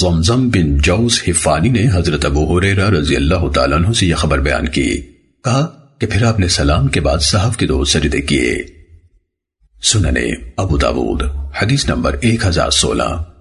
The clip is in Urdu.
زمزم بن جوز حفانی نے حضرت ابو حریرہ رضی اللہ تعالیٰ عنہ سے یہ خبر بیان کی۔ کہا کہ پھر آپ نے سلام کے بعد صحف کے دو سجدے کیے۔ سننے ابو داود، حدیث نمبر ایک ہزار سولہ۔